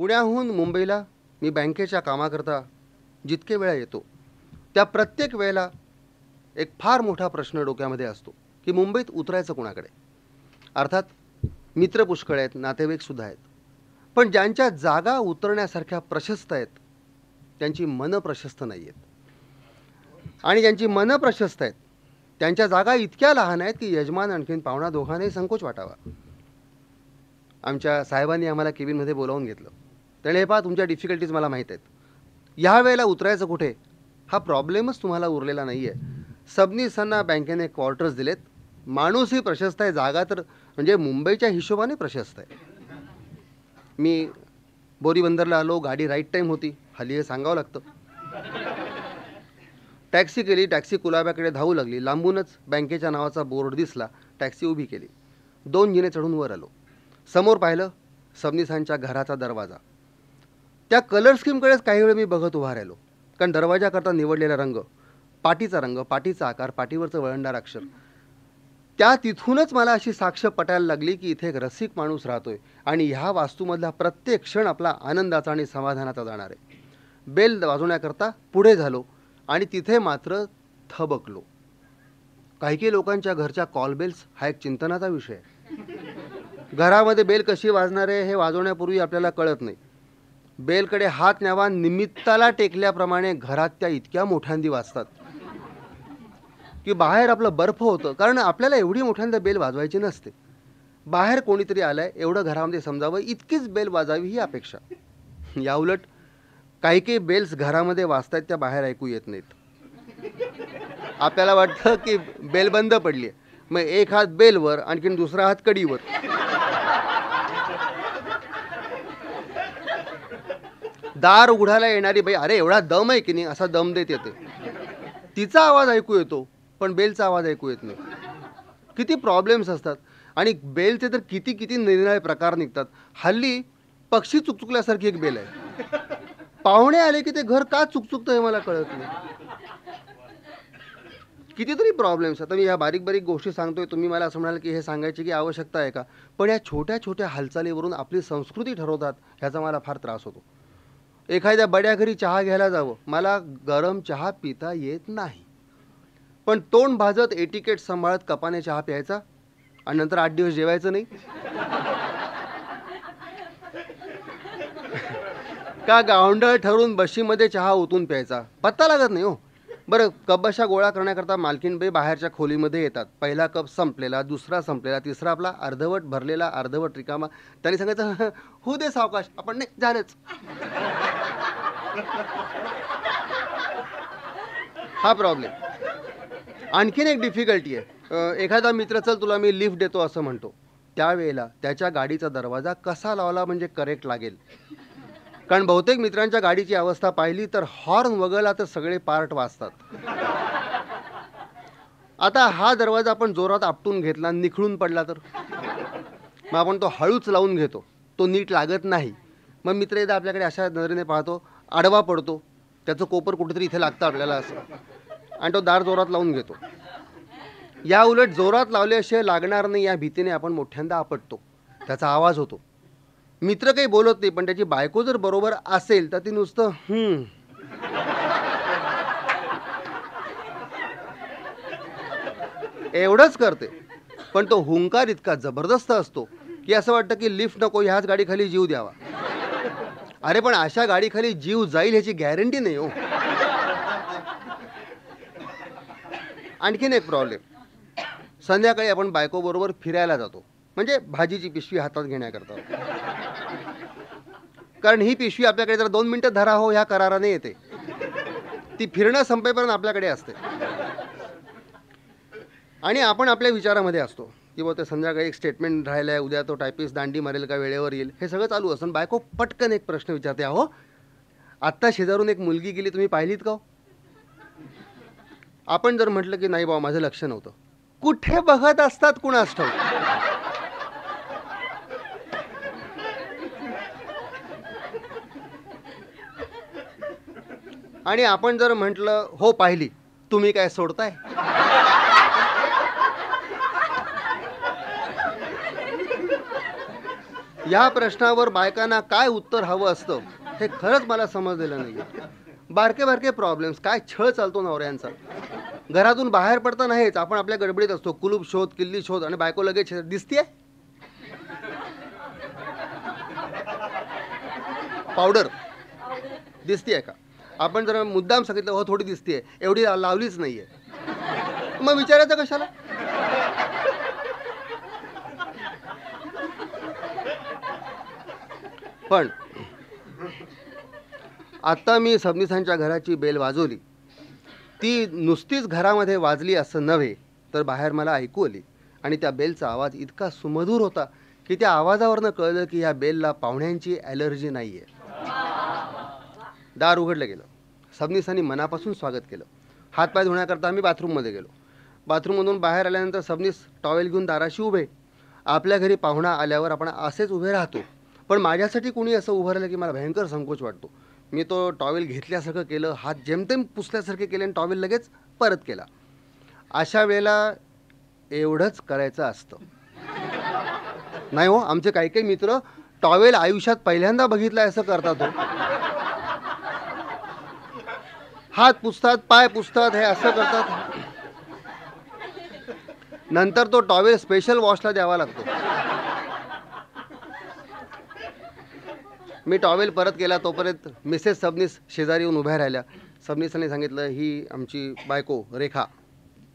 पुण्याहून मुंबईला मी बँकेच्या कामाकरता जितके वेळा येतो त्या प्रत्येक वेळेला एक फार मोठा प्रश्न डोक्यामध्ये असतो की मुंबईत उतरायचं कोणाकडे? अर्थात मित्र पुष्कळ आहेत नातेवाईकसुद्धा आहेत. पण ज्यांच्या जागा उतरण्यासारख्या प्रशस्त आहेत त्यांची मनं प्रशस्त नाही आहेत आणि ज्यांची मनं प्रशस्त आहेत त्यांच्या जागा इतक्या लहान आहेत की यजमान आणखीन पाहुणा दोघांनाही संकोच वाटावा. आमच्या साहेबांनी आम्हाला केबिनमध्ये बोलावून घेतलं. त्याने हे पहा तुमच्या डिफिकल्टीज मला माहीत आहेत. ह्या वेळेला उतरायचं कुठे? हा प्रॉब्लेमच तुम्हाला उरलेला नाही आहे सबनीसांना बँकेने क्वार्टर्स दिलेत. माणूसही प्रशस्त आहे जागा तर म्हणजे मुंबईच्या हिशोबाने प्रशस्त आहे. मी बोरीबंदरला आलो गाडी राईट टाईम होती. हल्ली हे सांगावं लागतं. टॅक्सी केली टॅक्सी कुलाब्याकडे धावू लागली. लांबूनच बँकेच्या नावाचा बोर्ड दिसला. टॅक्सी उभी केली. दोन जिने चढून वर आलो. समोर पाहिलं सबनीसांच्या घराचा दरवाजा. त्या कलर स्कीमकडेच काही वेळ मी बघत उभा राहिलो. कारण दरवाजाकरता निवडलेला रंग पाटीचा रंग पाटीचा आकार पाटीवरचं वळणदार अक्षर. त्या तिथूनच मला अशी साक्ष पटायला लागली की इथे एक रसिक माणूस राहतोय आणि ह्या वास्तूमधला प्रत्येक क्षण आपला आनंदाचा आणि समाधानाचा जाणार आहे. बेल वाजवण्याकरता पुढे झालो आणि तिथे मात्र थबकलो. काही काही लोकांच्या घरच्या कॉल बेल्स हा एक चिंतनाचा विषय आहे. घरामध्ये बेल कशी वाजणार आहे हे वाजवण्यापूर्वी आपल्याला कळत नाही. बेलकडे हात न्यावा निमित्ताला टेकल्याप्रमाणे घरात त्या इतक्या मोठ्यांदी वाजतात. की बाहेर आपलं बर्फ होतं कारण आपल्याला एवढी मोठ्यांदा बेल वाजवायची नसते. बाहेर कोणीतरी आलंय एवढं घरामध्ये समजावं इतकीच बेल वाजावी ही अपेक्षा. याउलट काही काही बेल्स घरामध्ये वाजतायत त्या बाहेर ऐकू येत नाहीत. आपल्याला वाटतं की बेल बंद पडली आहे मग एक हात बेलवर आणखीन दुसरा हात कडीवर. दार उघडायला येणारी बाई अरे एवढा दम आहे की नाही? असा दम देत येते. तिचा आवाज ऐकू येतो पण बेलचा आवाज ऐकू येत नाही. किती प्रॉब्लेम्स असतात. आणि बेलचे तर किती किती निरनिराळे प्रकार निघतात. हल्ली पक्षी चुकचुकल्यासारखी एक बेल आहे. पाहुणे आले की ते घर का चुकचुकतं हे मला कळत नाही. कितीतरी प्रॉब्लेम्स आता मी ह्या बारीक बारीक गोष्टी सांगतोय तुम्ही मला असं म्हणाल की हे सांगायची की आवश्यकता आहे का? पण या छोट्या छोट्या हालचालीवरून आपली संस्कृती ठरवतात ह्याचा मला फार त्रास होतो. एखाद्या बड्या घरी चहा घ्यायला जावं. मला गरम चहा पिता येत नाही. पण तोंड भाजत एटिकेट सांभाळत कपाने चहा प्यायचा आणि नंतर आठ दिवस जेवायचं नाही. का गावंडळ ठरून बशीमध्ये चहा ओतून प्यायचा? पत्ता लागत नाही हो. बरं कपबशा गोळा करण्याकरता मालकीनबाई बाहेरच्या खोलीमध्ये येतात. पहिला कप संपलेला दुसरा संपलेला तिसरा आपला अर्धवट भरलेला अर्धवट रिकामा. त्यांनी सांगायचं हो दे सावकाश आपण नाही झालंच हा प्रॉब्लेम. आणखीन एक डिफिकल्टी आहे. एखादा मित्र चल तुला मी लिफ्ट देतो असं म्हणतो. त्यावेळेला त्याच्या गाडीचा दरवाजा कसा लावला म्हणजे करेक्ट लागेल. कारण बहुतेक मित्रांच्या गाडीची अवस्था पाहिली तर हॉर्न वगळला तर सगळे पार्ट वाजतात आता हा दरवाजा आपण जोरात आपटून घेतला निखळून पडला तर. मग आपण तो हळूच लावून घेतो. तो नीट लागत नाही. मग मित्र एकदा आपल्याकडे अशा नजरेने पाहतो आडवा पडतो. त्याचं कोपर कुठेतरी इथे लागतं आपल्याला असं. आणि तो दार जोरात लावून घेतो. या उलट जोरात लावल्याशिवाय लागणार नाही या भीतीने आपण मोठ्यांदा आपटतो. त्याचा आवाज होतो. मित्र काही बोलत नाही पण त्याची बायको जर बरोबर असेल तर ती नुसतं हम्म. एवढंच करते. पण तो हुंकार इतका जबरदस्त असतो की असं वाटतं की लिफ्ट नको ह्याच गाडीखाली जीव द्यावा. अरे पण अशा गाडीखाली जीव जाईल ह्याची गॅरंटी नाही हो. आणखीन एक प्रॉब्लेम. संध्याकाळी आपण बायकोबरोबर फिरायला जातो. म्हणजे भाजीची पिशवी हातात घेण्याकरता. कारण ही पिशवी आपल्याकडे जर दोन मिनटं धरा हो ह्या कराराने येते. ती फिरणं संपेपर्यंत आपल्याकडे असते. आणि आपण आपल्या विचारामध्ये असतो. की ते संध्याकाळी एक स्टेटमेंट राहिलं आहे उद्या तो टायपिस्ट दांडी मारेल का वेळेवर येईल. हे सगळं चालू असून बायको पटकन एक प्रश्न विचारते अहो आत्ता शेजारून एक मुलगी गेली तुम्ही पाहिलीत का हो? आपण जर म्हटलं की नाही बाबा माझं लक्ष नव्हतं. कुठे बघत असतात कुणास ठाऊक? आणि आपण जर म्हटलं हो पाहिली. तुम्ही काय सोडताय? या प्रश्नावर बायकांना काय उत्तर हवं असतं हे खरंच मला समजलेलं नाही बारके बारके प्रॉब्लेम्स काय छळ चालतो नवऱ्यांचा. घरातून बाहेर पडता नाहीच आपण आपल्या गडबडीत असतो. कुलूप शोध किल्ली शोध आणि बायको लगेच दिसतीये? पावडर दिसतीये का? आपण जर मुद्दाम सांगितलं हो थोडी दिसते एवढी लावलीच नाही आहे मग विचारायचं कशाला? पण आत्ता मी सबनिसांच्या घराची बेल वाजवली. ती नुसतीच घरामध्ये वाजली असं नव्हे तर बाहेर मला ऐकू आली. आणि त्या बेलचा आवाज इतका सुमधूर होता की त्या आवाजावरनं कळलं की या बेलला पाहुण्यांची ॲलर्जी नाही आहे दार उघडलं गेलं. सबनीसांनी मनापासून स्वागत केलं. हातपाय धुण्याकरता आम्ही बाथरूममध्ये गेलो. बाथरूममधून बाहेर आल्यानंतर सबनीस टॉवेल घेऊन दाराशी उभे. आपल्या घरी पाहुणा आल्यावर आपण असेच उभे राहतो. पण माझ्यासाठी कोणी असं उभं राहिलं की मला भयंकर संकोच वाटतो. मी तो टॉवेल घेतल्यासारखं केलं हात जेमतेम पुसल्यासारखे केले आणि टॉवेल लगेच परत केला. अशा वेळेला एवढंच करायचं असतं. नाही हो आमचे काही काही मित्र टॉवेल आयुष्यात पहिल्यांदा बघितलाय असं करतात हो. हात पुसतात पाय पुसतात हे असं करतात. नंतर तो टॉवेल स्पेशल वॉशला द्यावा लागतो. मी टॉवेल परत केला तोपर्यंत मिसेस सबनीस शेजारी येऊन उभ्या राहिल्या. सबनीसने सांगितलं ही आमची बायको रेखा.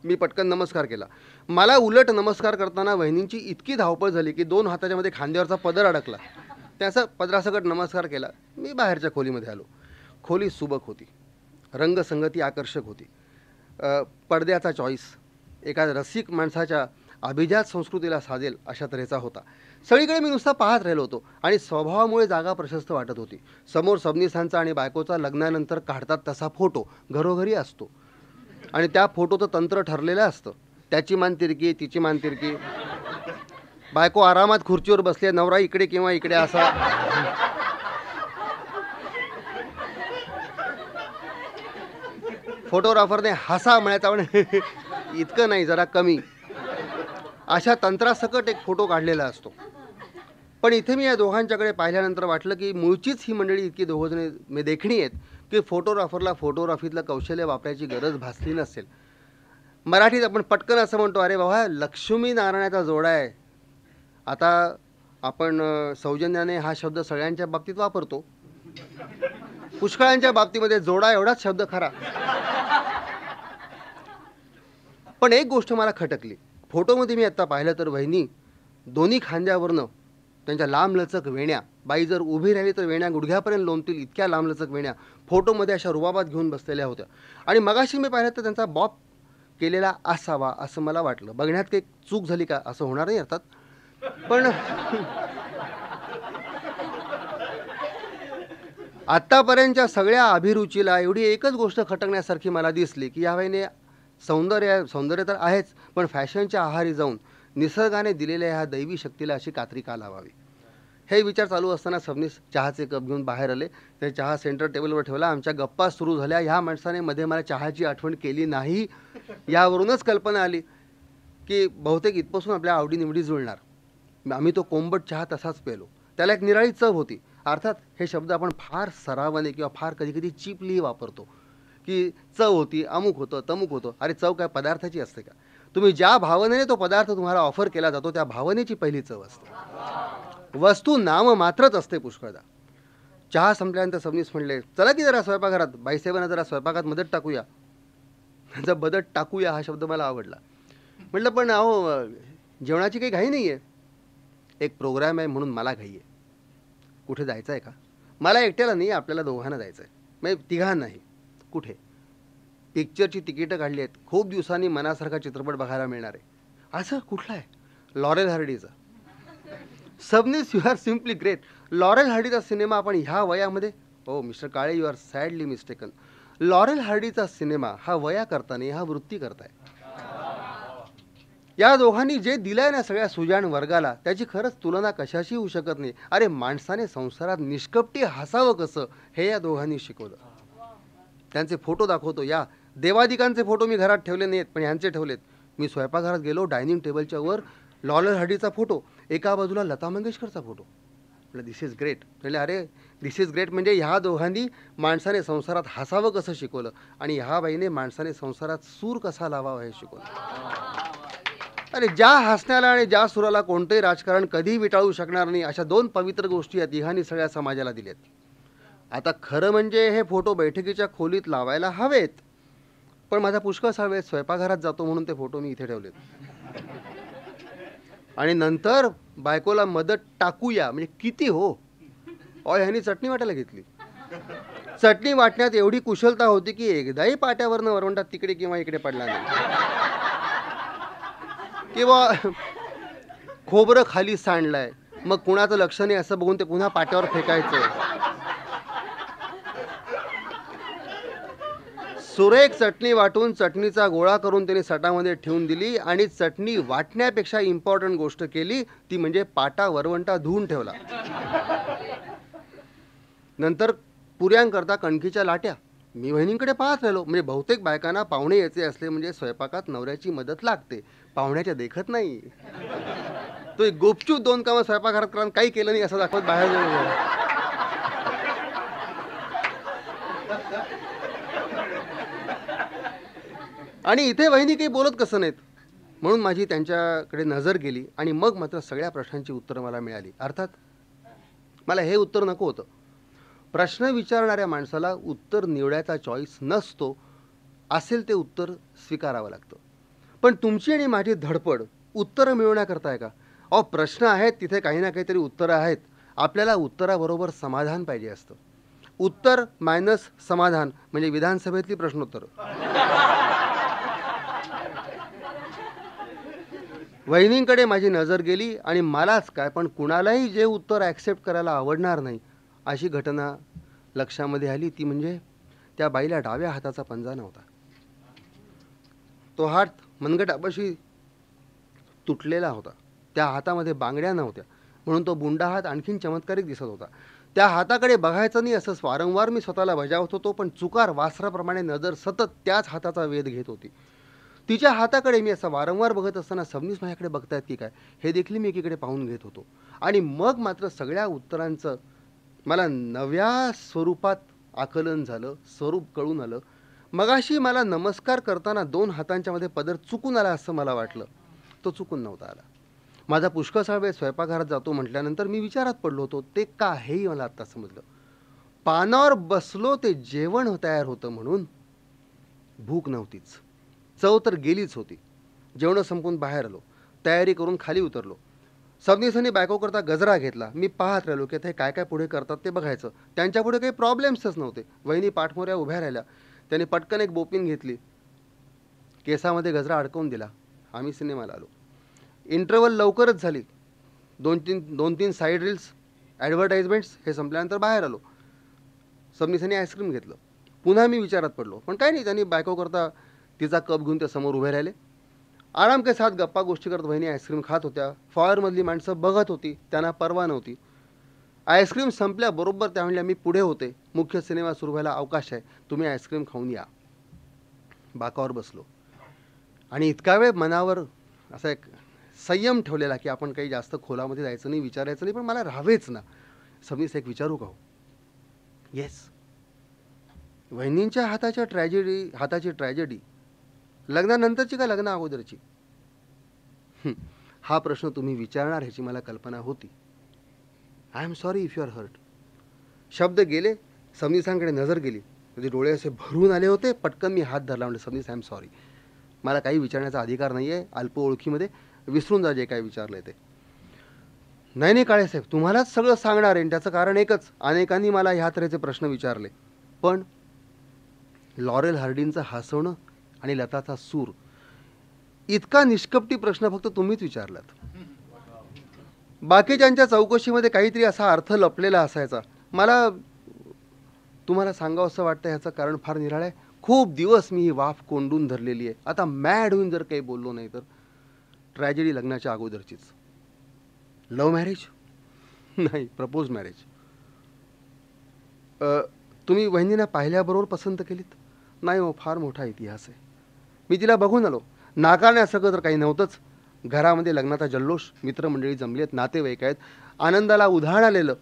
मी पटकन नमस्कार केला. मला उलट नमस्कार करताना वहिनींची इतकी धावपळ झाली की दोन हाताच्या मध्ये खांद्यावरचा पदर अडकला. त्याचा पदरासकट नमस्कार केला. मी बाहेरच्या खोलीमध्ये आलो. खोली सुबक होती. रंगसंगती आकर्षक होती. पडद्याचा चॉईस एका रसिक माणसाच्या अभिजात संस्कृतीला साजेल अशा तऱ्हेचा होता. सगळीकडे मी नुसता पाहत राहिलो होतो आणि स्वभावामुळे जागा प्रशस्त वाटत होती. समोर सबनिसांचा आणि बायकोचा लग्नानंतर काढतात तसा फोटो घरोघरी असतो. आणि त्या फोटोचं तंत्र ठरलेलं असतं. त्याची मान तिरकी तिची मान तिरकी बायको आरामात खुर्चीवर बसले नवरा इकडे किंवा इकडे असा. फोटोग्राफरने हसा म्हणायचा पण इतकं नाही जरा कमी. अशा तंत्रासकट एक फोटो काढलेला असतो. पण इथे मी या दोघांच्याकडे पाहिल्यानंतर वाटलं की मूळचीच ही मंडळी इतकी दोघंजणे मी देखणी आहेत की फोटोग्राफरला फोटोग्राफीतलं कौशल्य वापरायची गरज भासली नसेल. मराठीत आपण पटकन असं म्हणतो अरे बाबा लक्ष्मी नारायणाचा जोडा आहे. आता आपण सौजन्याने हा शब्द सगळ्यांच्या बाबतीत वापरतो. पुष्कळांच्या बाबतीमध्ये जोडा एवढाच शब्द खरा. पण एक गोष्ट मला खटकली. फोटोमध्ये मी आत्ता पाहिलं तर वहिनी दोन्ही खांद्यावरनं त्यांच्या लांबलचक वेण्या बाई जर उभी राहिली तर वेण्या गुडघ्यापर्यंत लोंबतील इतक्या लांबलचक वेण्या फोटोमध्ये अशा रुबाबात घेऊन बसलेल्या होत्या. आणि मगाशी मी पाहिलं तर त्यांचा बॉप केलेला असावा असं मला वाटलं. बघण्यात काही चूक झाली का? असं होणार नाही अर्थात. पण आत्तापर्यंतच्या सगळ्या अभिरुचीला एवढी एकच गोष्ट खटकण्यासारखी मला दिसली की यावेळीने सौंदर्य सौंदर्य तर आहेच पण फॅशनच्या आहारी जाऊन निसर्गाने दिलेल्या ह्या दैवी शक्तीला अशी कात्री का लावावी? हे विचार चालू असताना सबनीस चहाचे कप घेऊन बाहेर आले. ते चहा सेंटर टेबलवर ठेवला. आमच्या गप्पा सुरू झाल्या. ह्या माणसाने मध्ये मला चहाची आठवण केली नाही. यावरूनच कल्पना आली की बहुतेक इथपासून आपल्या आवडीनिवडी जुळणार. आम्ही तो कोंबट चहा तसाच पेलो. त्याला एक निराळी चव होती. अर्थात हे शब्द आपण फार सरावाने किंवा फार कधी कधी चिपली वापरतो. की चव होती अमुक होतं तमुक होतं. अरे चव काय पदार्थाची असते का? तुम्ही ज्या भावनेने तो पदार्थ तुम्हाला ऑफर केला जातो त्या भावनेची पहिली चव असते. वस्तू नाम मात्रच असते पुष्कळदा. चहा संपल्यानंतर सबनीस म्हणले चला की जरा स्वयंपाकघरात बाईसाहेबांना जरा स्वयंपाकात मदत टाकूया. त्यांचा मदत टाकूया हा शब्द मला आवडला. म्हटलं पण अहो जेवणाची काही घाई नाही आहे एक प्रोग्राम आहे म्हणून मला घाई आहे. कुठे जायचं आहे का? मला एकट्याला नाही आपल्याला दोघांना जायचं आहे म्हणजे तिघांनाही. कुठे? पिक्चरची तिकीटं काढली आहेत. खूप दिवसांनी मनासारखा चित्रपट बघायला मिळणार आहे. असं कुठला आहे? Laurel हार्डीचा. Sabnis you are simply great Laurel हार्डीचा सिनेमा आपण ह्या वयामध्ये हो mister Kale you are sadly mistaken Laurel हार्डीचा सिनेमा हा वया करताना हा वृत्ती करताय या दोघांनी जे दिलंय ना सगळ्या सुजाण वर्गाला त्याची खरंच तुलना कशाशी होऊ शकत नाही? अरे माणसाने संसारात निष्कपटी हसावं कसं? हे या दोघांनी शिकवलं. त्यांचे फोटो दाखवतो. या देवादिकांचे फोटो मी घरात ठेवले नाहीत पण यांचे ठेवलेत. मी स्वयंपाकघरात गेलो डायनिंग टेबलच्या वर लॉलर हडीचा फोटो एका बाजूला लता मंगेशकरचा फोटो. म्हटलं दिस इज ग्रेट म्हणजे अरे दिस इज ग्रेट म्हणजे ह्या दोघांनी माणसाने संसारात हसावं कसं शिकवलं? आणि ह्या बाईने माणसाने संसारात सूर कसा लावावा हे शिकवलं. अरे ज्या हसण्याला आणि ज्या सुराला कोणतंही राजकारण कधीही विटाळू शकणार नाही अशा दोन पवित्र गोष्टी या तिघांनी सगळ्या समाजाला दिल्यात. आता खरं म्हणजे हे फोटो बैठकीच्या खोलीत लावायला हवेत पण माझा पुष्कळ वेळ स्वयंपाकघरात जातो म्हणून ते फोटो मी इथे ठेवलेत. आणि नंतर बायकोला मदत टाकूया म्हणजे किती हो? अ ह्यांनी चटणी वाटायला घेतली. चटणी वाटण्यात एवढी कुशलता होती की एकदाही पाट्यावरनं वरवंटात तिकडे किंवा इकडे पडला नाही. किंवा खोबरं खाली सांडलंय मग कुणाचं लक्ष नाही असं बघून ते पुन्हा पाट्यावर फेकायचं. सुरेख चटणी वाटून चटणीचा गोळा करून त्याने सटामध्ये ठेवून दिली आणि चटणी वाटण्यापेक्षा इम्पॉर्टंट गोष्ट केली ती म्हणजे पाटा वरवंटा धुवून ठेवला. नंतर पुऱ्यांकरता कणकीच्या लाट्या. मी वहिनींकडे पाहत राहिलो. म्हणजे बहुतेक बायकांना पाहुणे यायचे असले म्हणजे स्वयंपाकात नवऱ्याची मदत लागते. पाहुण्याच्या देखत नाही. तो एक गुपचूप दोन कामं स्वयंपाकघरात करा काही केलं नाही असं दाखवत बाहेर जाऊन आणि इथे वहिनी काही बोलत कसं नाहीत. म्हणून माझी त्यांच्याकडे नजर गेली आणि मग मात्र सगळ्या प्रश्नांची उत्तरं मला मिळाली. अर्थात मला हे उत्तर नको होतं. प्रश्न विचारणाऱ्या माणसाला उत्तर निवडायचा चॉईस नसतो असेल ते उत्तर स्वीकारावं लागतं. पण तुमची आणि माझी धडपड उत्तरं मिळवण्याकरता आहे का? अहो प्रश्न आहेत तिथे काही ना काहीतरी उत्तरं आहेत. आपल्याला उत्तराबरोबर समाधान पाहिजे असतं. उत्तर मायनस समाधान म्हणजे विधानसभेतली प्रश्नोत्तर. वहिनींकडे माझी नजर गेली आणि मलाच काय पण कुणालाही जे उत्तर ॲक्सेप्ट करायला आवडणार नाही अशी घटना लक्षामध्ये आली ती म्हणजे त्या बाईला डाव्या हाताचा पंजा नव्हता. तो हात मनगटापाशी तुटलेला होता. त्या हातामध्ये बांगड्या नव्हत्या म्हणून तो बुंडा हात आणखीन चमत्कारिक दिसत होता. त्या हाताकडे बघायचं नाही असं वारंवार मी स्वतःला बजावत होतो पण चुकार वासराप्रमाणे नजर सतत त्याच हाताचा वेध घेत होती. तिच्या हाताकडे मी असं वारंवार बघत असताना सबनीस माझ्याकडे बघतायत की काय हे देखील मी एकीकडे पाहून घेत होतो. आणि मग मात्र सगळ्या उत्तरांचं मला नव्या स्वरूपात आकलन झालं स्वरूप कळून आलं. मगाशी मला नमस्कार करताना दोन हातांच्यामध्ये पदर चुकून आला असं मला वाटलं. तो चुकून नव्हता आला. माझा पुष्कळसा वेळ स्वयंपाकघरात जातो म्हटल्यानंतर मी विचारात पडलो होतो ते का हेही मला आत्ता समजलं? पानावर बसलो ते जेवण तयार होतं म्हणून भूक नव्हतीच. चव तर गेलीच होती. जेवणं संपून बाहेर आलो. तयारी करून खाली उतरलो. सबनीसांनी बायकोकरता गजरा घेतला. मी पाहत राहिलो की ते काय काय पुढे करतात ते बघायचं. त्यांच्या पुढे काही प्रॉब्लेम्सच नव्हते. वहिनी पाठमोऱ्या उभ्या राहिल्या. त्याने पटकन एक बोपिन घेतली. केसामध्ये गजरा अडकवून दिला. आम्ही सिनेमाला आलो. इंटरवल लवकरच झाली. दोन तीन दोन तीन साईड रील्स ॲडव्हर्टाईजमेंट्स हे संपल्यानंतर बाहेर आलो. सबनीसांनी आईस्क्रीम घेतलं. पुन्हा मी विचारात पडलो. पण काय नाही त्यांनी बायको करता तिचा कप घेऊन त्या समोर उभे राहिले. आराम के साथ गप्पा गोष्टी करत बहिणी आईस्क्रीम खात होत्या. फॉयरमधली माणसं बघत होती. त्यांना परवा नव्हती. आईस्क्रीम संपल्याबरोबर त्या म्हणल्या मी पुढे होते. मुख्य सिनेमा सुरू व्हायला अवकाश आहे. तुम्ही आईस्क्रीम खाऊन या. बाकावर बसलो. आणि इतका वेळ मनावर असा एक संयम ठेवलेला की आपण काही जास्त खोलामध्ये जायचं नाही विचारायचं नाही पण मला राहावेच ना. समीस एक विचारू का हो? येस वहिनींच्या हाताच्या ट्रॅजेडी हाताची ट्रॅजेडी लग्नानंतरची का लग्ना अगोदरची? हा प्रश्न तुम्ही विचारणार ह्याची मला कल्पना होती. I am sorry if you are hurt शब्द गेले समनीसांकडे नजर गेली. म्हणजे डोळे असे भरून आले होते पटकन मी हात धरला. म्हणजे समनीस आय एम सॉरी मला काही विचारण्याचा अधिकार नाही आहे अल्प ओळखीमध्ये विसरून जा जे काय विचारलं ते. नाही नाही काळेसाहेब तुम्हालाच सगळं सांगणार आहे. आणि त्याचं कारण एकच अनेकांनी मला ह्या तऱ्हेचे प्रश्न विचारले. पण लॉरेल हार्डिनचं हसवणं आणि लताचा सूर इतका निष्कपटी प्रश्न फक्त तुम्हीच विचारलात. बाकीच्यांच्या चौकशीमध्ये काहीतरी असा अर्थ लपलेला असायचा. मला तुम्हाला सांगावं असं वाटतं ह्याचं कारण फार निराळ आहे? खूप दिवस मी ही वाफ कोंडून धरलेली आहे. आता मॅड होऊन जर काही बोललो नाही तर. ट्रॅजेडी लग्नाच्या अगोदरचीच. लव्ह मॅरेज नाही प्रपोज मॅरेज तुम्ही वहिनीला पाहिल्याबरोबर पसंत केलीत? नाही हो फार मोठा इतिहास आहे. मी तिला बघून आलो. नाकारण्यासारखं तर काही नव्हतंच. घरामध्ये लग्नाचा जल्लोष मित्रमंडळी जमली आहेत नातेवाईक आहेत. आनंदाला उधाण आलेलं.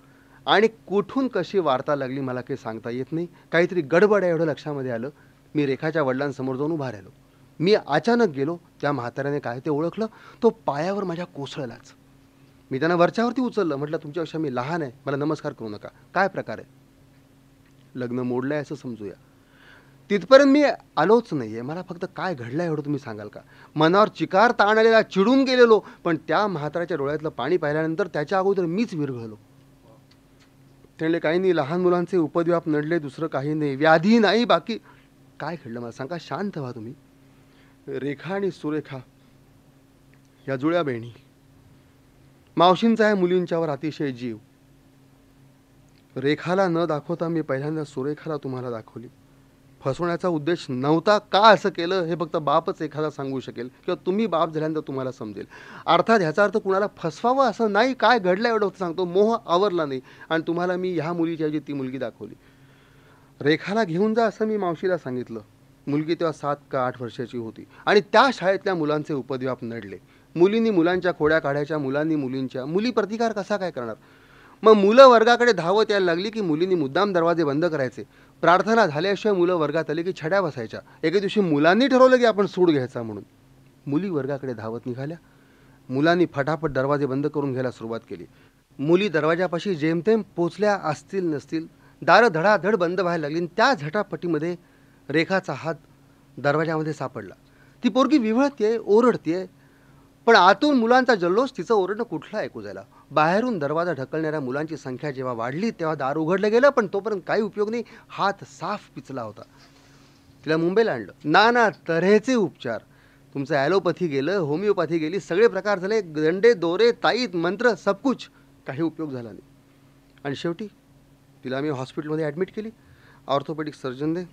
आणि कुठून कशी वार्ता लागली मला काही सांगता येत नाही. काहीतरी गडबड आहे एवढं लक्षामध्ये आलं. मी रेखाच्या वडिलांसमोर जाऊन उभा राहिलो. मी अचानक गेलो. त्या म्हाताऱ्याने काय ते ओळखलं? तो पायावर माझ्या कोसळलाच. मी त्यांना वरच्यावरती उचललं. म्हटलं तुमच्यापेक्षा मी लहान आहे. मला नमस्कार करू नका. काय प्रकार आहे? लग्न मोडलं आहे असं समजूया. तिथपर्यंत मी आलोच नाही आहे मला फक्त काय घडलं आहे एवढं तुम्ही सांगाल का? मनावर चिकार ताण आलेला चिडून गेलेलो पण त्या म्हाताऱ्याच्या डोळ्यातलं पाणी पाहिल्यानंतर त्याच्या अगोदर मीच विरघळलो. त्यांनी काही नाही लहान मुलांचे उपद्व्याप नडले दुसरं काही नाही. व्याधी नाही बाकी काय घडलं मला सांगा? शांत व्हा तुम्ही. रेखा आणि सुरेखा या जुळ्या बहिणी. मावशींचा आहे मुलींच्यावर अतिशय जीव. रेखाला न दाखवता मी पहिल्यांदा सुरेखाला तुम्हाला दाखवली. फसवण्याचा उद्देश नव्हता का असं केलं हे फक्त बापच एखादा सांगू शकेल किंवा तुम्ही बाप झाल्यानंतर तुम्हाला समजेल. अर्थात ह्याचा अर्थ कुणाला फसवावं असं नाही काय घडलं एवढं सांगतो मोह आवरला नाही. आणि तुम्हाला मी ह्या मुलीची ऐवजी ती मुलगी दाखवली. रेखाला घेऊन जा असं मी मावशीला सांगितलं. मुलगी तेव्हा सात का आठ वर्षाची होती. आणि त्या शाळेतल्या मुलांचे उपद्व्याप नडले. मुलींनी मुलांच्या खोड्या काढायच्या मुलांनी मुलींच्या मुली प्रतिकार कसा काय करणार? मग मुलं वर्गाकडे धावत यायला लागली की मुलींनी मुद्दाम दरवाजे बंद करायचे. प्रार्थना झाल्याशिवाय मुलं वर्गात आली की छड्या बसायच्या. एके दिवशी मुलांनी ठरवलं की आपण सूड घ्यायचा म्हणून. मुली वर्गाकडे धावत निघाल्या. मुलांनी फटाफट दरवाजे बंद करून घ्यायला सुरुवात केली. मुली दरवाजापाशी जेमतेम पोचल्या असतील नसतील दारं धडाधड बंद व्हायला लागली आणि त्या झटापटीमध्ये रेखाचा हात दरवाजामध्ये सापडला. ती पोरगी विवळतीये ओरडतीये पण आतून मुलांचा जल्लोष तिचं ओरडणं कुठलं ऐकू जायला. बाहेरून दरवाजा ढकलणाऱ्या मुलांची संख्या जेव्हा वाढली तेव्हा दार उघडलं गेलं पण तोपर्यंत काही उपयोग नाही. हात साफ पिचला होता. तिला मुंबईला आणलं. नाना तऱ्हेचे उपचार. तुमचं ॲलोपॅथी गेलं होमिओपॅथी गेली सगळे प्रकार झाले. दंडे दोरे ताईत मंत्र सबकुच काही उपयोग झाला नाही. आणि शेवटी तिला आम्ही हॉस्पिटलमध्ये ॲडमिट केली. ऑर्थोपेडिक सर्जनने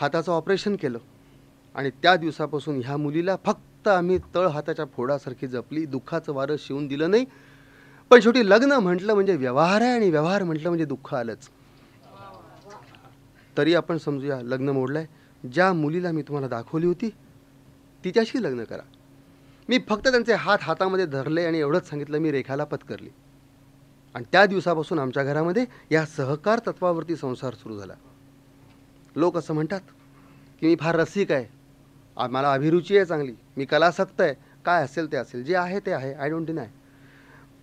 हाताचं ऑपरेशन केलं. आणि त्या दिवसापासून ह्या मुलीला फक्त फक्त आम्ही तळ हाताच्या फोडासारखी जपली दुःखाचं वारं शिवून दिलं नाही. पण शेवटी लग्न म्हटलं म्हणजे व्यवहार आहे आणि व्यवहार म्हटलं म्हणजे दुःख आलंच. तरी आपण समजूया लग्न मोडलंय. ज्या मुलीला मी तुम्हाला दाखवली होती तिच्याशी लग्न करा. मी फक्त त्यांचे हात हातामध्ये धरले आणि एवढंच सांगितलं मी रेखाला पत्करली. आणि त्या दिवसापासून आमच्या घरामध्ये या सहकार तत्वावरती संसार सुरू झाला. लोक असं म्हणतात की मी फार रसिक आहे. मला अभिरुची आहे चांगली. मी कलासक्त आहे. काय असेल ते असेल. जे आहे ते आहे. आय डोंट डिनाय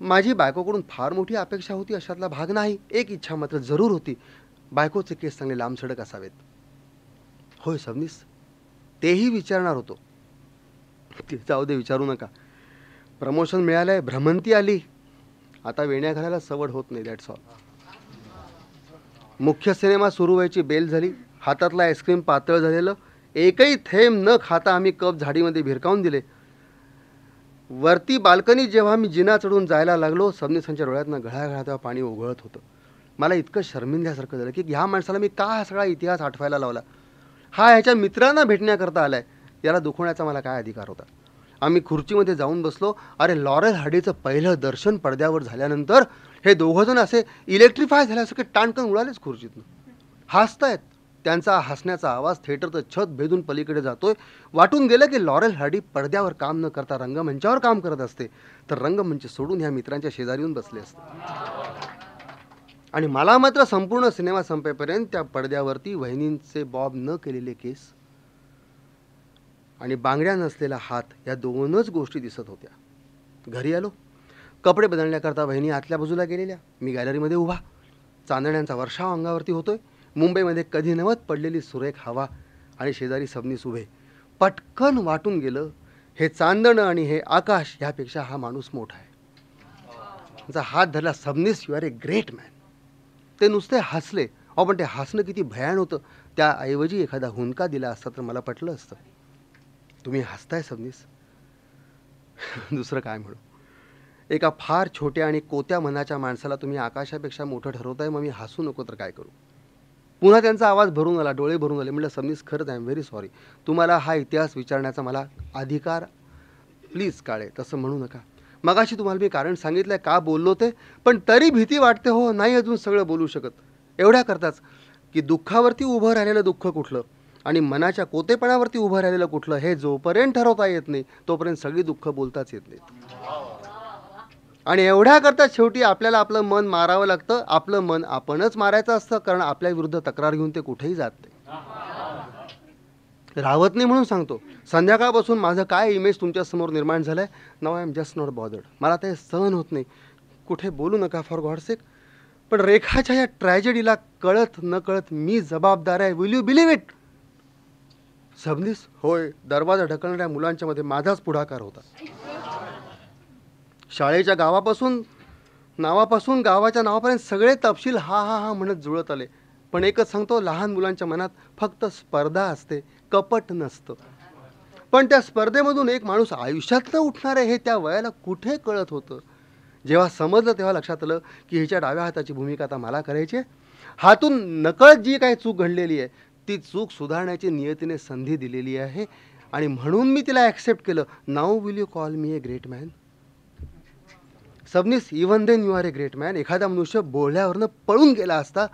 माझी बायकोकडून फार मोठी अपेक्षा होती. अशातला भाग नाही. एक इच्छा मात्र जरूर होती. बायकोचे केस चांगले लांबसडक असावेत. होय सबनीस तेही विचारणार होतो. ते जाऊ दे विचारू नका. प्रमोशन मिळालंय. भ्रमंती आली. आता वेण्या घालायला सवड होत नाही दॅट्स ऑल मुख्य सिनेमा सुरू व्हायची बेल झाली. हातातलं आईस्क्रीम पातळ झालेलं. एकही थेंब न खाता आम्ही कप झाडीमध्ये भिरकावून दिले. वरती बाल्कनी जेव्हा मी जिना चढून जायला लागलो सबनिसांच्या डोळ्यातनं घळाघळा तेव्हा पाणी ओघळत होतं. मला इतकं शर्मिंद्यासारखं झालं की ह्या माणसाला मी का हा सगळा इतिहास आठवायला लावला? हा ह्याच्या मित्रांना भेटण्याकरता आलाय. याला दुखवण्याचा मला काय अधिकार होता? आम्ही खुर्चीमध्ये जाऊन बसलो. अरे लॉरेल हार्डीचं पहिलं दर्शन पडद्यावर झाल्यानंतर हे दोघंजण असे इलेक्ट्रिफाय झाल्यासारखे टाणकन उडालेच खुर्चीतनं. हसतायत त्यांचा हसण्याचा आवाज थिएटरचं छत भेदून पलीकडे जातोय. वाटून गेलं की लॉरेल हार्डी पडद्यावर काम न करता रंगमंचावर काम करत असते. तर रंगमंच सोडून ह्या मित्रांच्या शेजारी येऊन बसले असते. आणि मला मात्र संपूर्ण सिनेमा संपेपर्यंत त्या पडद्यावरती वहिनींचे बॉब न केलेले केस आणि बांगड्या नसलेला हात या दोनच गोष्टी दिसत होत्या. घरी आलो. कपडे बदलण्याकरता वहिनी आतल्या बाजूला गेलेल्या. मी गॅलरीमध्ये उभा. चांदण्यांचा वर्षाव अंगावरती होतोय. मुंबईमध्ये कधी नवत पडलेली सुरेख हवा आणि शेजारी सबनीस उभे. पटकन वाटून गेलं हे चांदणं आणि हे आकाश ह्यापेक्षा हा माणूस मोठा आहे. त्यांचा हात धरला Sabnis you are a great man ते नुसते हसले. अहो पण ते हसणं किती भयान होतं. त्याऐवजी एखादा हुंका दिला असता तर मला पटलं असतं. तुम्ही हसताय सबनीस? दुसरं काय म्हणू? एका फार छोट्या आणि कोत्या मनाच्या माणसाला तुम्ही आकाशापेक्षा मोठं ठरवताय मग मी हसू नको तर काय करू? पुन्हा त्यांचा आवाज भरून आला डोळे भरून आले. म्हटलं सबनीस खरंच आय एम व्हेरी सॉरी तुम्हाला हा इतिहास विचारण्याचा मला अधिकार प्लीज काळे तसं म्हणू नका. मगाशी तुम्हाला मी कारण सांगितलं आहे का बोललो ते? पण तरी भीती वाटते हो नाही अजून सगळं बोलू शकत. एवढ्या करताच की दुःखावरती उभं राहिलेलं दुःख कुठलं आणि मनाच्या कोतेपणावरती उभं राहिलेलं कुठलं हे जोपर्यंत ठरवता येत नाही तोपर्यंत सगळी दुःख बोलताच येत नाहीत. आणि एवढ्या करता शेवटी आपल्याला आपलं मन मारावं लागतं. आपलं मन आपणच मारायचं असतं कारण आपल्या विरुद्ध तक्रार घेऊन ते कुठेही जात नाही. राहत नाही म्हणून सांगतो. संध्याकाळपासून माझं काय इमेज तुमच्यासमोर निर्माण झालं आहे नाव I am just not bothered मला ते सहन होत नाही. कुठे बोलू नका फॉर गॉड सेक पण रेखाच्या या ट्रॅजेडीला कळत न कळत मी जबाबदार आहे. Will you believe it Sabnis होय दरवाजा ढकलणाऱ्या मुलांच्या मध्ये माझाच पुढाकार होता. शाळेच्या गावापासून नावापासून गावाच्या नावापर्यंत सगळे तपशील हा हा हा म्हणत जुळत आले. पण एकच सांगतो लहान मुलांच्या मनात फक्त स्पर्धा असते कपट नसतं. पण त्या स्पर्धेमधून एक माणूस आयुष्यातलं उठणार आहे हे त्या वयाला कुठे कळत होतं? जेव्हा समजलं तेव्हा लक्षात आलं की हिच्या डाव्या हाताची भूमिका आता मला करायची आहे. हातून नकळत जी काही चूक घडलेली आहे ती चूक सुधारण्याची नियतीने संधी दिलेली आहे. आणि म्हणून मी तिला ॲक्सेप्ट केलं. नाव will you call me a great man Sabnis even then you are a great man एखादा मनुष्य बोलल्यावरनं पळून गेला असता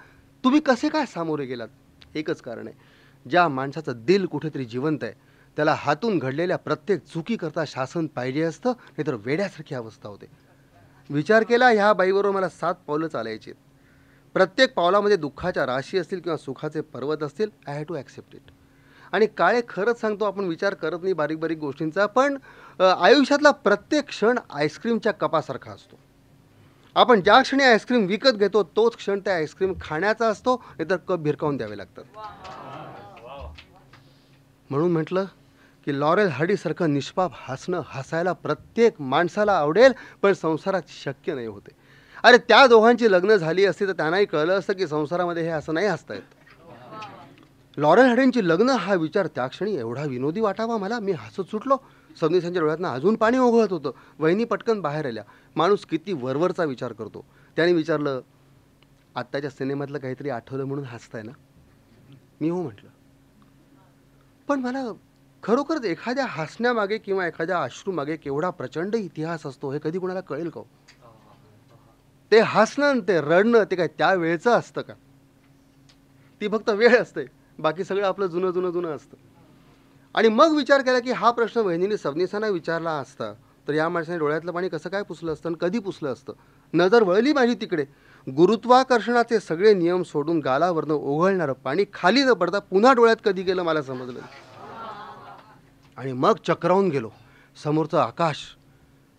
तुम्ही कसे काय सामोरे गेलात? एकच कारण आहे. ज्या माणसाचं दिल कुठेतरी जिवंत आहे त्याला हातून घडलेल्या प्रत्येक चुकीकरता शासन पाहिजे असतं नाहीतर वेड्यासारखी अवस्था होते. विचार केला ह्या बाईबरोबर मला सात पावलं चालायची आहेत. प्रत्येक पावलामध्ये दुःखाच्या राशी असतील किंवा सुखाचे पर्वत असतील I have to accept it आणि काळे खरंच सांगतो आपण विचार करत नाही बारीक बारीक गोष्टींचा पण आयुष्यातला प्रत्येक क्षण आईस्क्रीमच्या कपासारखा असतो. आपण ज्या क्षणी आईस्क्रीम विकत घेतो तोच क्षण त्या आईस्क्रीम खाण्याचा असतो नाहीतर कप भिरकावून द्यावे लागतात. म्हणून म्हटलं की लॉरेल हार्डीसारखं निष्पाप हसणं हसायला प्रत्येक माणसाला आवडेल पण संसारात शक्य नाही होते. अरे त्या दोघांची लग्न झाली असती तर त्यांनाही कळलं असतं की संसारामध्ये हे असं नाही हसता येत लॉरेल हॅडेनची लग्न हा विचार त्या क्षणी एवढा विनोदी वाटावा मला. मी हसत सुटलो. सबनीसांच्या डोळ्यातनं अजून पाणी ओघळत होतं. वहिनी पटकन बाहेर आल्या. माणूस किती वरवरचा विचार करतो. त्याने विचारलं आत्ताच्या सिनेमातलं काहीतरी आठवलं म्हणून हसताय ना? मी हो म्हटलं. पण मला खरोखरच एखाद्या हसण्यामागे किंवा एखाद्या अश्रूमागे केवढा प्रचंड इतिहास असतो हे कधी कोणाला कळेल का हो? ते हसणं आणि ते रडणं ते काय त्या वेळचं असतं का? ती फक्त वेळ असते. बाकी सगळं आपलं जुनं जुनं जुनं असतं. आणि मग विचार केला की हा प्रश्न वहिनीने सबनीसांना विचारला असता तर या माणसाने डोळ्यातलं पाणी कसं काय पुसलं असतं आणि कधी पुसलं असतं? नजर वळली माझी तिकडे. गुरुत्वाकर्षणाचे सगळे नियम सोडून गालावरनं ओघळणारं पाणी खाली न पडता पुन्हा डोळ्यात कधी गेलं मला समजलं आणि मग चक्रावून गेलो. समोरचं आकाश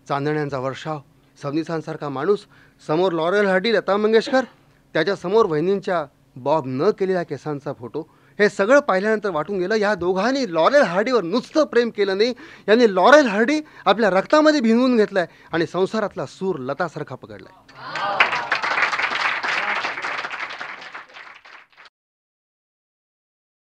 चांदण्यांचा वर्षाव सबनीसांसारखा माणूस समोर लॉरेल हार्डी लता मंगेशकर त्याच्यासमोर वहिनींच्या बॉब न केलेल्या केसांचा फोटो हे सगळं पाहिल्यानंतर वाटून गेलं या दोघांनी लॉरेल हार्डीवर नुसतं प्रेम केलं नाही. यांनी लॉरेल हार्डी आपल्या रक्तामध्ये भिनवून घेतलाय आणि संसारातला सूर लतासारखा पकडलाय.